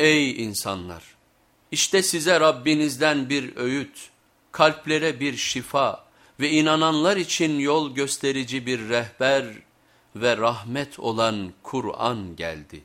Ey insanlar! İşte size Rabbinizden bir öğüt, kalplere bir şifa ve inananlar için yol gösterici bir rehber ve rahmet olan Kur'an geldi.